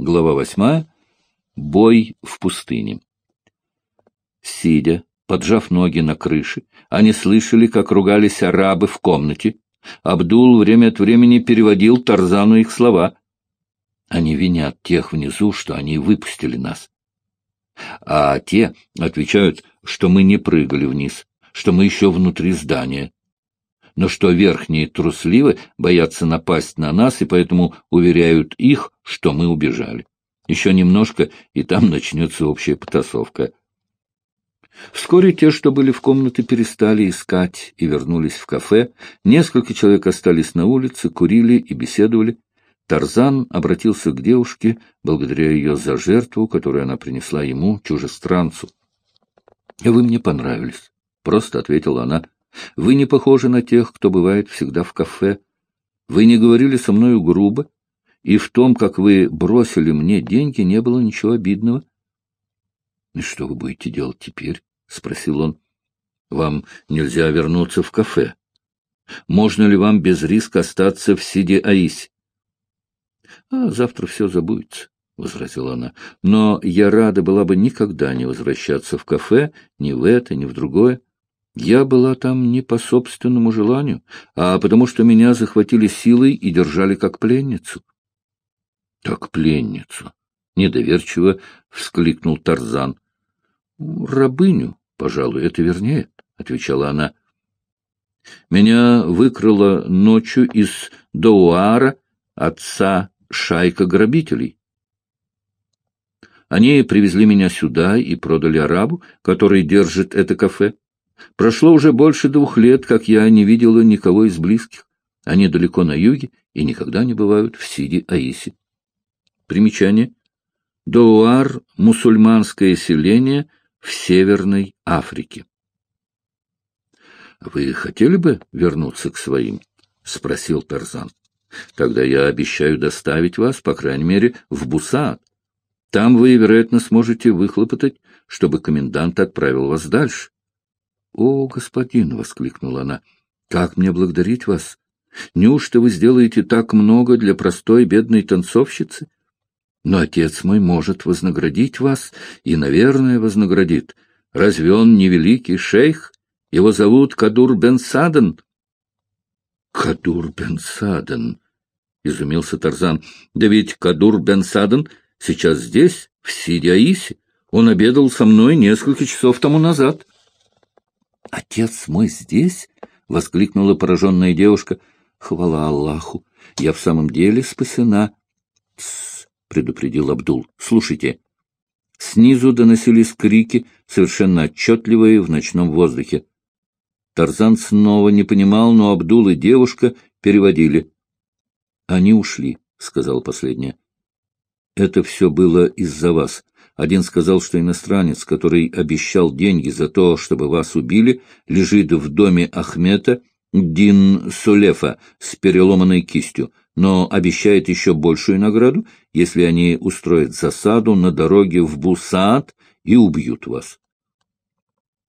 Глава восьмая. Бой в пустыне. Сидя, поджав ноги на крыше, они слышали, как ругались арабы в комнате. Абдул время от времени переводил Тарзану их слова. Они винят тех внизу, что они выпустили нас. А те отвечают, что мы не прыгали вниз, что мы еще внутри здания. Но что верхние трусливы, боятся напасть на нас, и поэтому уверяют их, что мы убежали. Еще немножко, и там начнется общая потасовка. Вскоре те, что были в комнате, перестали искать и вернулись в кафе. Несколько человек остались на улице, курили и беседовали. Тарзан обратился к девушке, благодаря ее за жертву, которую она принесла ему, чужестранцу. — Вы мне понравились, — просто ответила она. — Вы не похожи на тех, кто бывает всегда в кафе. Вы не говорили со мною грубо, и в том, как вы бросили мне деньги, не было ничего обидного. — И что вы будете делать теперь? — спросил он. — Вам нельзя вернуться в кафе. Можно ли вам без риска остаться в Сиде-Аисе? — А завтра все забудется, — возразила она. — Но я рада была бы никогда не возвращаться в кафе, ни в это, ни в другое. Я была там не по собственному желанию, а потому что меня захватили силой и держали как пленницу. — Как пленницу? — недоверчиво вскликнул Тарзан. — Рабыню, пожалуй, это вернее, — отвечала она. — Меня выкрала ночью из Доуара отца шайка грабителей. Они привезли меня сюда и продали арабу, который держит это кафе. Прошло уже больше двух лет, как я не видела никого из близких. Они далеко на юге и никогда не бывают в Сиди-Аисе. Примечание. Доуар — мусульманское селение в Северной Африке. — Вы хотели бы вернуться к своим? — спросил Тарзан. Тогда я обещаю доставить вас, по крайней мере, в Бусаат. Там вы, вероятно, сможете выхлопотать, чтобы комендант отправил вас дальше. — О, господин! — воскликнула она. — Как мне благодарить вас? Неужто вы сделаете так много для простой бедной танцовщицы? Но отец мой может вознаградить вас и, наверное, вознаградит. Разве он не великий шейх? Его зовут Кадур бен Садан. Кадур бен Садан, — изумился Тарзан. — Да ведь Кадур бен Садан сейчас здесь, в Сидиаисе. Он обедал со мной несколько часов тому назад. — Отец мой здесь? — воскликнула пораженная девушка. — Хвала Аллаху! Я в самом деле спасена. — предупредил Абдул. — Слушайте. Снизу доносились крики, совершенно отчетливые в ночном воздухе. Тарзан снова не понимал, но Абдул и девушка переводили. — Они ушли, — сказал последняя. — Это все было из-за вас. Один сказал, что иностранец, который обещал деньги за то, чтобы вас убили, лежит в доме Ахмета Дин Сулефа с переломанной кистью, но обещает еще большую награду, если они устроят засаду на дороге в Бусаат и убьют вас.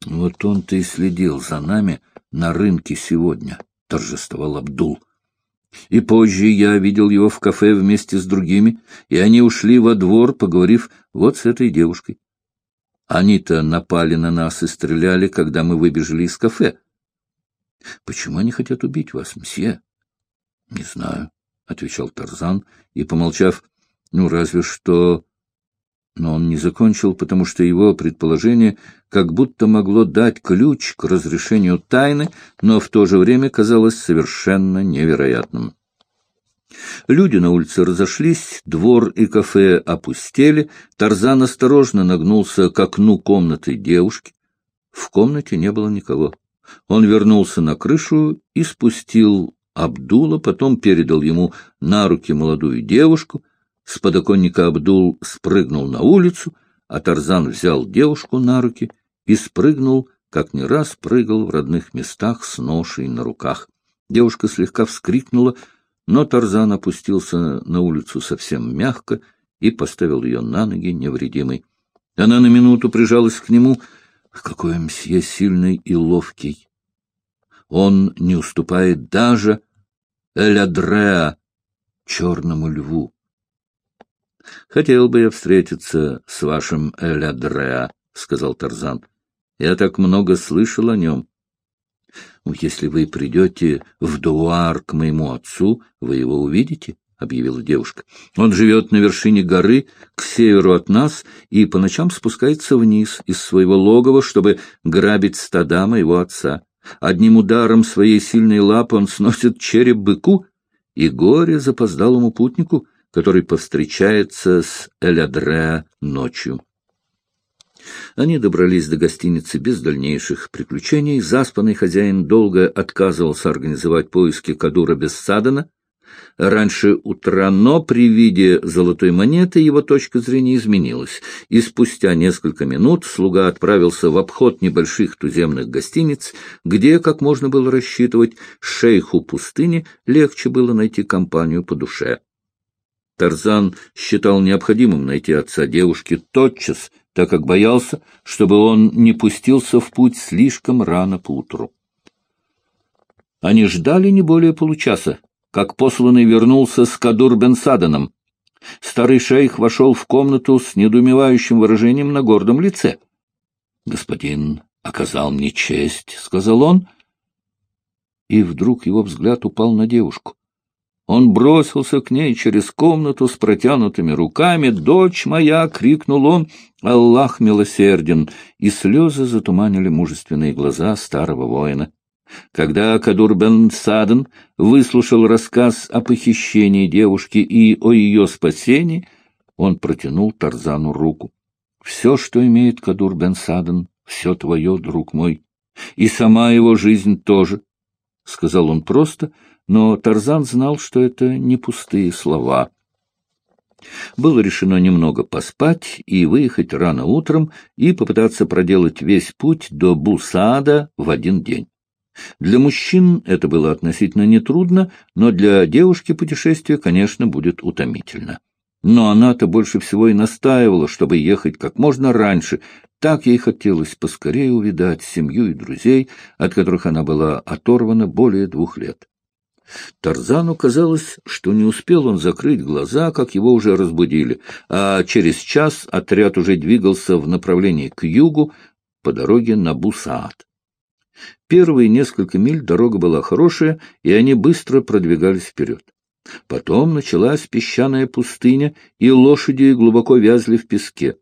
Вот он-то и следил за нами на рынке сегодня, — торжествовал Абдул. И позже я видел его в кафе вместе с другими, и они ушли во двор, поговорив вот с этой девушкой. Они-то напали на нас и стреляли, когда мы выбежали из кафе. — Почему они хотят убить вас, мсье? — Не знаю, — отвечал Тарзан, и, помолчав, — ну, разве что но он не закончил, потому что его предположение как будто могло дать ключ к разрешению тайны, но в то же время казалось совершенно невероятным. Люди на улице разошлись, двор и кафе опустели, Тарзан осторожно нагнулся к окну комнаты девушки. В комнате не было никого. Он вернулся на крышу и спустил Абдула, потом передал ему на руки молодую девушку, с подоконника Абдул спрыгнул на улицу, а Тарзан взял девушку на руки и спрыгнул, как не раз прыгал в родных местах с ношей на руках. Девушка слегка вскрикнула, но Тарзан опустился на улицу совсем мягко и поставил ее на ноги невредимой. Она на минуту прижалась к нему. Какой мсье сильный и ловкий! Он не уступает даже Элядреа, черному льву. — Хотел бы я встретиться с вашим Элядреа, — сказал Тарзан. — Я так много слышал о нем. — Если вы придете в Дуар к моему отцу, вы его увидите, — объявила девушка. — Он живет на вершине горы, к северу от нас, и по ночам спускается вниз из своего логова, чтобы грабить стада моего отца. Одним ударом своей сильной лапы он сносит череп быку, и горе запоздалому путнику — который повстречается с Элядре ночью. Они добрались до гостиницы без дальнейших приключений. Заспанный хозяин долго отказывался организовать поиски Кадура без Садана. Раньше утра, но при виде золотой монеты его точка зрения изменилась, и спустя несколько минут слуга отправился в обход небольших туземных гостиниц, где, как можно было рассчитывать, шейху пустыни легче было найти компанию по душе. Тарзан считал необходимым найти отца девушки тотчас, так как боялся, чтобы он не пустился в путь слишком рано поутру. Они ждали не более получаса, как посланный вернулся с Кадур бен Саданом. Старый шейх вошел в комнату с недоумевающим выражением на гордом лице. — Господин оказал мне честь, — сказал он, и вдруг его взгляд упал на девушку. Он бросился к ней через комнату с протянутыми руками. «Дочь моя!» — крикнул он. «Аллах милосерден!» И слезы затуманили мужественные глаза старого воина. Когда Кадур бен Садан выслушал рассказ о похищении девушки и о ее спасении, он протянул Тарзану руку. «Все, что имеет Кадур бен Садан, все твое, друг мой, и сама его жизнь тоже», — сказал он просто, — но Тарзан знал, что это не пустые слова. Было решено немного поспать и выехать рано утром и попытаться проделать весь путь до Бусада в один день. Для мужчин это было относительно нетрудно, но для девушки путешествие, конечно, будет утомительно. Но она-то больше всего и настаивала, чтобы ехать как можно раньше. Так ей хотелось поскорее увидать семью и друзей, от которых она была оторвана более двух лет. Тарзану казалось, что не успел он закрыть глаза, как его уже разбудили, а через час отряд уже двигался в направлении к югу по дороге на Бусаат. Первые несколько миль дорога была хорошая, и они быстро продвигались вперед. Потом началась песчаная пустыня, и лошади глубоко вязли в песке.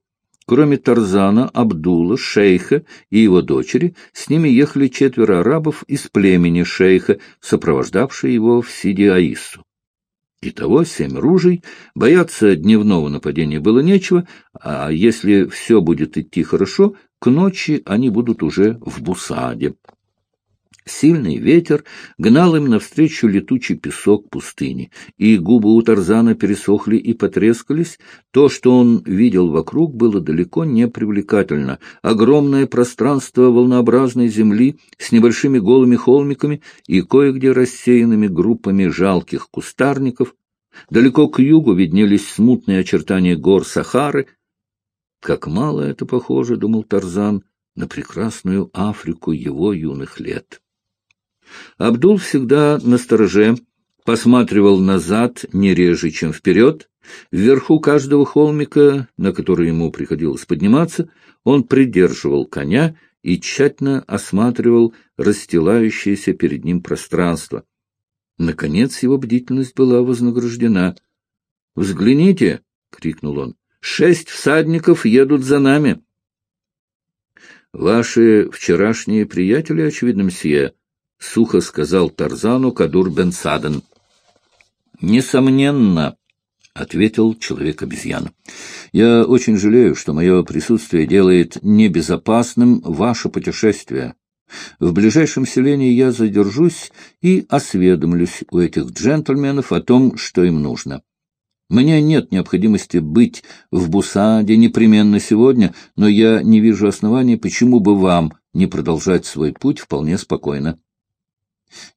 Кроме Тарзана, Абдула, шейха и его дочери, с ними ехали четверо арабов из племени шейха, сопровождавшие его в Сиди-Аиссу. Итого семь ружей, бояться дневного нападения было нечего, а если все будет идти хорошо, к ночи они будут уже в Бусаде. Сильный ветер гнал им навстречу летучий песок пустыни, и губы у Тарзана пересохли и потрескались. То, что он видел вокруг, было далеко не привлекательно. Огромное пространство волнообразной земли с небольшими голыми холмиками и кое-где рассеянными группами жалких кустарников. Далеко к югу виднелись смутные очертания гор Сахары. Как мало это похоже, — думал Тарзан, — на прекрасную Африку его юных лет. Абдул всегда на стороже, посматривал назад не реже, чем вперед. Вверху каждого холмика, на который ему приходилось подниматься, он придерживал коня и тщательно осматривал расстилающееся перед ним пространство. Наконец его бдительность была вознаграждена. «Взгляните!» — крикнул он. «Шесть всадников едут за нами!» «Ваши вчерашние приятели, очевидно, мсье», — сухо сказал Тарзану Кадур бен Саден. «Несомненно», — ответил человек-обезьяна. «Я очень жалею, что мое присутствие делает небезопасным ваше путешествие. В ближайшем селении я задержусь и осведомлюсь у этих джентльменов о том, что им нужно. Мне нет необходимости быть в Бусаде непременно сегодня, но я не вижу оснований, почему бы вам не продолжать свой путь вполне спокойно. —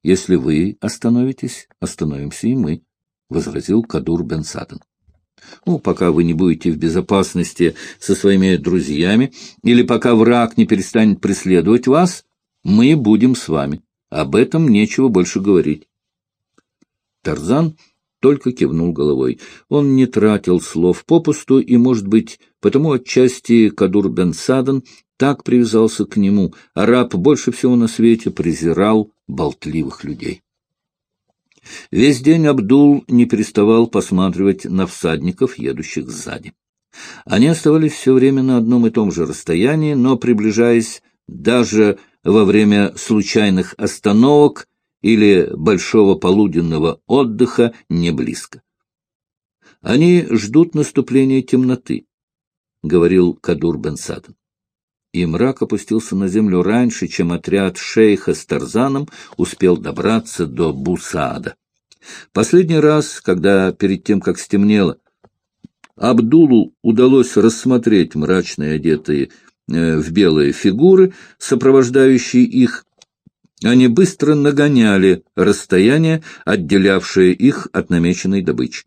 Если вы остановитесь, остановимся и мы, — возразил Кадур бен Садан. — Ну, пока вы не будете в безопасности со своими друзьями, или пока враг не перестанет преследовать вас, мы будем с вами. Об этом нечего больше говорить. Тарзан только кивнул головой. Он не тратил слов попусту, и, может быть, потому отчасти Кадур бен Садан так привязался к нему. Араб больше всего на свете презирал болтливых людей. Весь день Абдул не переставал посматривать на всадников, едущих сзади. Они оставались все время на одном и том же расстоянии, но, приближаясь даже во время случайных остановок или большого полуденного отдыха, не близко. Они ждут наступления темноты, — говорил Кадур бен Садан. И мрак опустился на землю раньше, чем отряд шейха с Тарзаном успел добраться до Бусада. Последний раз, когда перед тем, как стемнело, Абдулу удалось рассмотреть мрачные одетые э, в белые фигуры, сопровождающие их. Они быстро нагоняли расстояние, отделявшее их от намеченной добычи.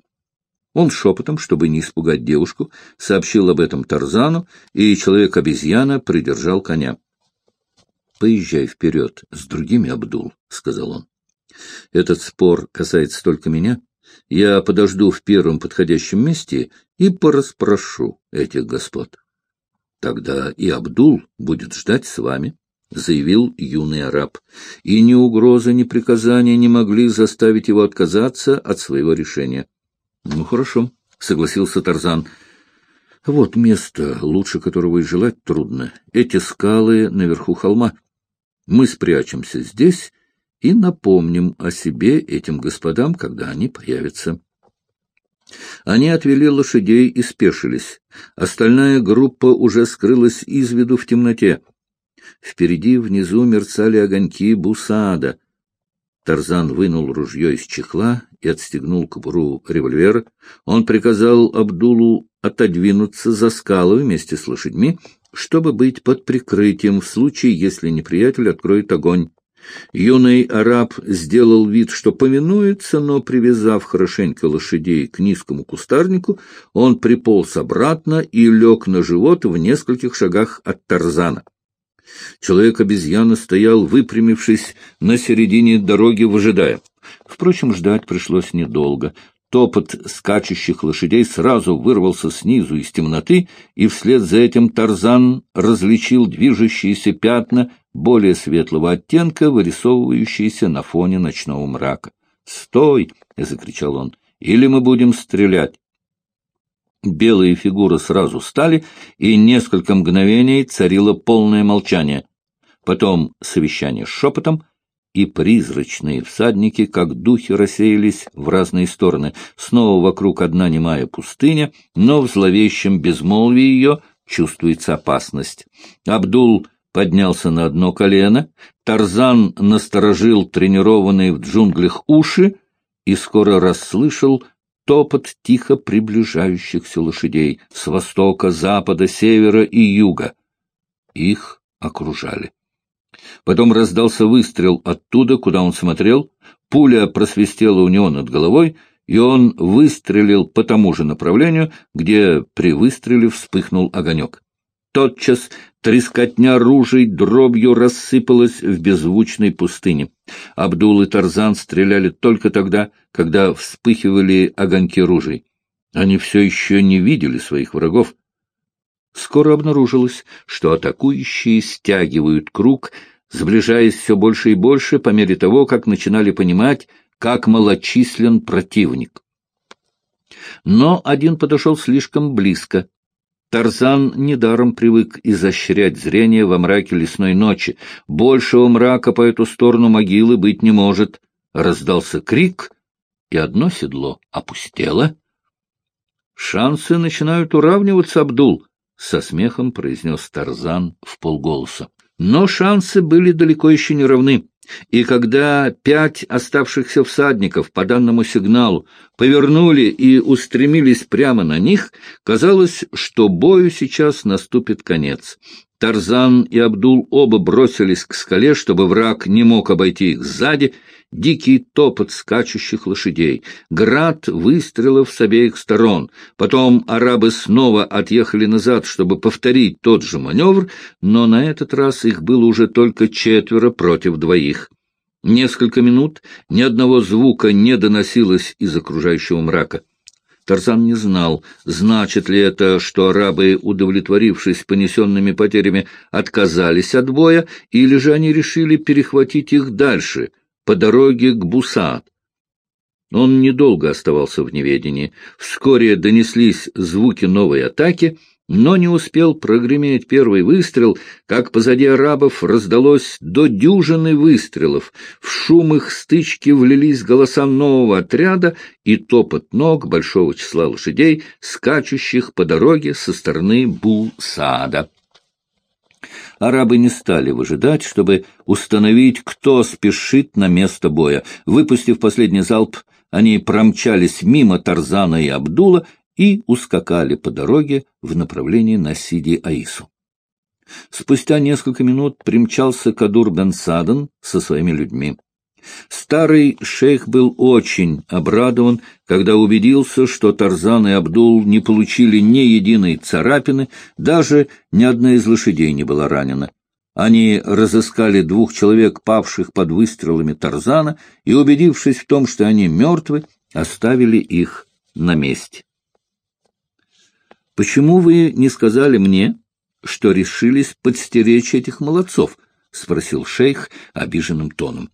Он шепотом, чтобы не испугать девушку, сообщил об этом Тарзану, и человек-обезьяна придержал коня. — Поезжай вперед с другими, Абдул, — сказал он. — Этот спор касается только меня. Я подожду в первом подходящем месте и пораспрошу этих господ. Тогда и Абдул будет ждать с вами, — заявил юный араб. И ни угроза, ни приказания не могли заставить его отказаться от своего решения. — Ну, хорошо, — согласился Тарзан. — Вот место, лучше которого и желать трудно. Эти скалы наверху холма. Мы спрячемся здесь и напомним о себе этим господам, когда они появятся. Они отвели лошадей и спешились. Остальная группа уже скрылась из виду в темноте. Впереди внизу мерцали огоньки бусада. Тарзан вынул ружье из чехла и отстегнул кобуру револьвера. Он приказал Абдулу отодвинуться за скалы вместе с лошадьми, чтобы быть под прикрытием в случае, если неприятель откроет огонь. Юный араб сделал вид, что повинуется, но, привязав хорошенько лошадей к низкому кустарнику, он приполз обратно и лег на живот в нескольких шагах от Тарзана. Человек-обезьяна стоял, выпрямившись на середине дороги, выжидая. Впрочем, ждать пришлось недолго. Топот скачущих лошадей сразу вырвался снизу из темноты, и вслед за этим Тарзан различил движущиеся пятна более светлого оттенка, вырисовывающиеся на фоне ночного мрака. «Стой!» — закричал он. «Или мы будем стрелять!» Белые фигуры сразу стали, и несколько мгновений царило полное молчание. Потом совещание шепотом — и призрачные всадники, как духи, рассеялись в разные стороны. Снова вокруг одна немая пустыня, но в зловещем безмолвии ее чувствуется опасность. Абдул поднялся на одно колено, Тарзан насторожил тренированные в джунглях уши и скоро расслышал топот тихо приближающихся лошадей с востока, запада, севера и юга. Их окружали. Потом раздался выстрел оттуда, куда он смотрел. Пуля просвистела у него над головой, и он выстрелил по тому же направлению, где при выстреле вспыхнул огонек. Тотчас трескотня ружей дробью рассыпалась в беззвучной пустыне. Абдул и Тарзан стреляли только тогда, когда вспыхивали огоньки ружей. Они все еще не видели своих врагов. Скоро обнаружилось, что атакующие стягивают круг, сближаясь все больше и больше по мере того, как начинали понимать, как малочислен противник. Но один подошел слишком близко. Тарзан недаром привык изощрять зрение во мраке лесной ночи. Большего мрака по эту сторону могилы быть не может. Раздался крик, и одно седло опустело. Шансы начинают уравниваться, Абдул. — со смехом произнес Тарзан в полголоса. Но шансы были далеко еще не равны, и когда пять оставшихся всадников по данному сигналу повернули и устремились прямо на них, казалось, что бою сейчас наступит конец. Тарзан и Абдул оба бросились к скале, чтобы враг не мог обойти их сзади, дикий топот скачущих лошадей, град выстрелов с обеих сторон. Потом арабы снова отъехали назад, чтобы повторить тот же маневр, но на этот раз их было уже только четверо против двоих. Несколько минут ни одного звука не доносилось из окружающего мрака. Тарзан не знал, значит ли это, что арабы, удовлетворившись понесенными потерями, отказались от боя, или же они решили перехватить их дальше, по дороге к Бусаат. Он недолго оставался в неведении. Вскоре донеслись звуки новой атаки — но не успел прогреметь первый выстрел, как позади арабов раздалось до дюжины выстрелов. В шум их стычки влились голоса нового отряда и топот ног большого числа лошадей, скачущих по дороге со стороны Бу-Сада. Арабы не стали выжидать, чтобы установить, кто спешит на место боя. Выпустив последний залп, они промчались мимо Тарзана и Абдула и ускакали по дороге в направлении Насиди-Аису. Спустя несколько минут примчался Кадур бен Садан со своими людьми. Старый шейх был очень обрадован, когда убедился, что Тарзан и Абдул не получили ни единой царапины, даже ни одна из лошадей не была ранена. Они разыскали двух человек, павших под выстрелами Тарзана, и, убедившись в том, что они мертвы, оставили их на месте. Почему вы не сказали мне, что решились подстеречь этих молодцов? — спросил шейх обиженным тоном. —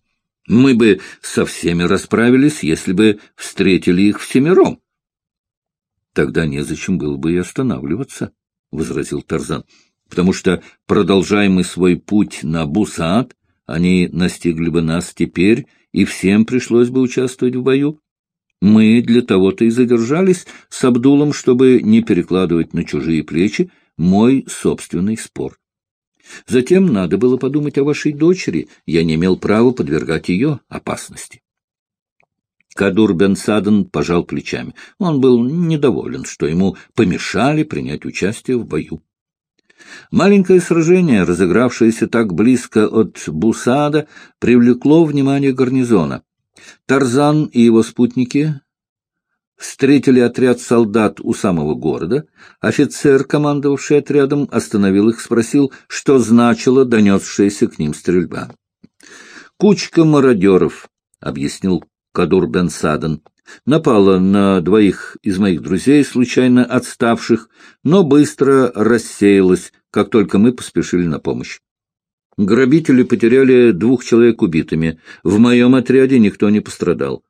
Мы бы со всеми расправились, если бы встретили их всемиром. — Тогда незачем было бы и останавливаться, — возразил Тарзан, — потому что, продолжая мы свой путь на Бусаат, они настигли бы нас теперь, и всем пришлось бы участвовать в бою. Мы для того-то и задержались с Абдулом, чтобы не перекладывать на чужие плечи мой собственный спор. Затем надо было подумать о вашей дочери, я не имел права подвергать ее опасности. Кадур бен Садан пожал плечами. Он был недоволен, что ему помешали принять участие в бою. Маленькое сражение, разыгравшееся так близко от Бусада, привлекло внимание гарнизона. Тарзан и его спутники встретили отряд солдат у самого города. Офицер, командовавший отрядом, остановил их, спросил, что значило донесшаяся к ним стрельба. «Кучка мародеров», — объяснил Кадур бен Садан, — напала на двоих из моих друзей, случайно отставших, но быстро рассеялась, как только мы поспешили на помощь. Грабители потеряли двух человек убитыми. В моем отряде никто не пострадал.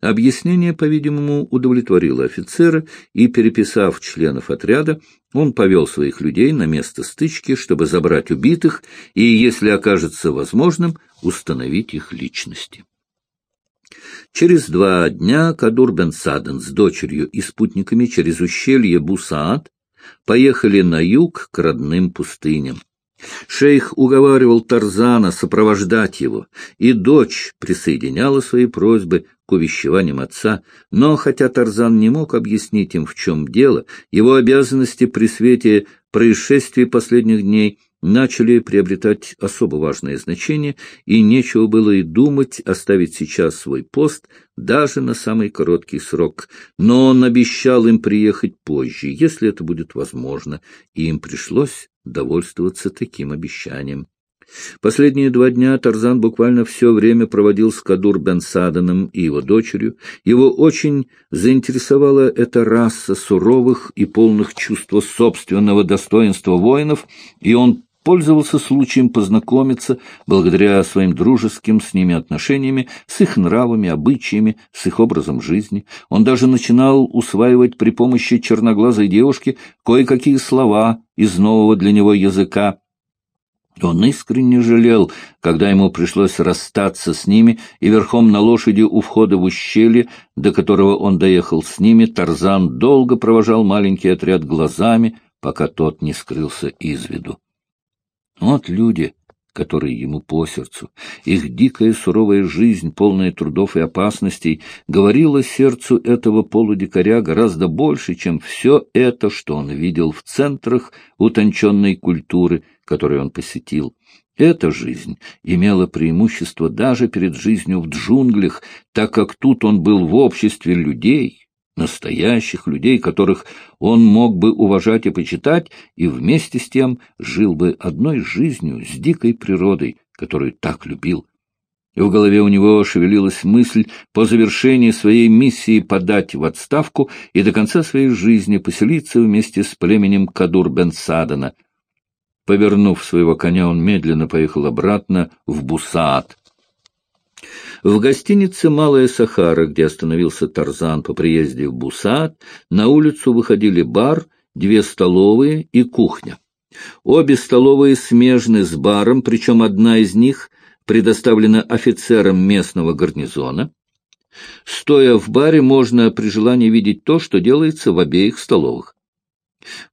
Объяснение, по-видимому, удовлетворило офицера, и, переписав членов отряда, он повел своих людей на место стычки, чтобы забрать убитых и, если окажется возможным, установить их личности. Через два дня Кадур бен Саден с дочерью и спутниками через ущелье Бусаат поехали на юг к родным пустыням. Шейх уговаривал Тарзана сопровождать его, и дочь присоединяла свои просьбы к увещеваниям отца, но хотя Тарзан не мог объяснить им, в чем дело, его обязанности при свете происшествий последних дней начали приобретать особо важное значение, и нечего было и думать оставить сейчас свой пост даже на самый короткий срок. Но он обещал им приехать позже, если это будет возможно, и им пришлось довольствоваться таким обещанием. Последние два дня Тарзан буквально все время проводил с Кадур бен и его дочерью. Его очень заинтересовала эта раса суровых и полных чувства собственного достоинства воинов, и он пользовался случаем познакомиться, благодаря своим дружеским с ними отношениями, с их нравами, обычаями, с их образом жизни. Он даже начинал усваивать при помощи черноглазой девушки кое-какие слова из нового для него языка. Он искренне жалел, когда ему пришлось расстаться с ними, и верхом на лошади у входа в ущелье, до которого он доехал с ними, Тарзан долго провожал маленький отряд глазами, пока тот не скрылся из виду. Вот люди, которые ему по сердцу. Их дикая суровая жизнь, полная трудов и опасностей, говорила сердцу этого полудикаря гораздо больше, чем все это, что он видел в центрах утонченной культуры, которые он посетил. Эта жизнь имела преимущество даже перед жизнью в джунглях, так как тут он был в обществе людей, настоящих людей, которых он мог бы уважать и почитать, и вместе с тем жил бы одной жизнью с дикой природой, которую так любил. В голове у него шевелилась мысль по завершении своей миссии подать в отставку и до конца своей жизни поселиться вместе с племенем Кадур-бен-Садана. Повернув своего коня, он медленно поехал обратно в Бусаат. В гостинице «Малая Сахара», где остановился Тарзан по приезде в Бусаат, на улицу выходили бар, две столовые и кухня. Обе столовые смежны с баром, причем одна из них предоставлена офицерам местного гарнизона. Стоя в баре, можно при желании видеть то, что делается в обеих столовых.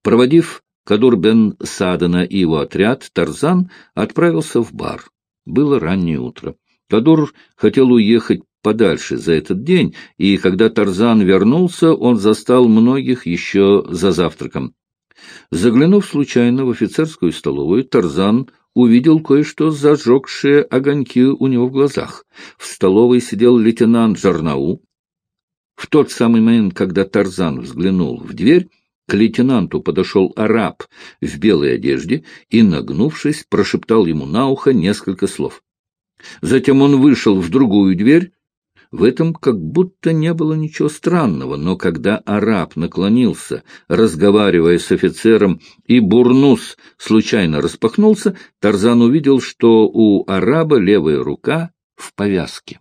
Проводив Кадур бен Садана и его отряд, Тарзан отправился в бар. Было раннее утро. Кадур хотел уехать подальше за этот день, и когда Тарзан вернулся, он застал многих еще за завтраком. Заглянув случайно в офицерскую столовую, Тарзан увидел кое-что зажегшее огоньки у него в глазах. В столовой сидел лейтенант Жарнау. В тот самый момент, когда Тарзан взглянул в дверь, к лейтенанту подошел араб в белой одежде и, нагнувшись, прошептал ему на ухо несколько слов. Затем он вышел в другую дверь, в этом как будто не было ничего странного, но когда араб наклонился, разговаривая с офицером, и бурнус случайно распахнулся, Тарзан увидел, что у араба левая рука в повязке.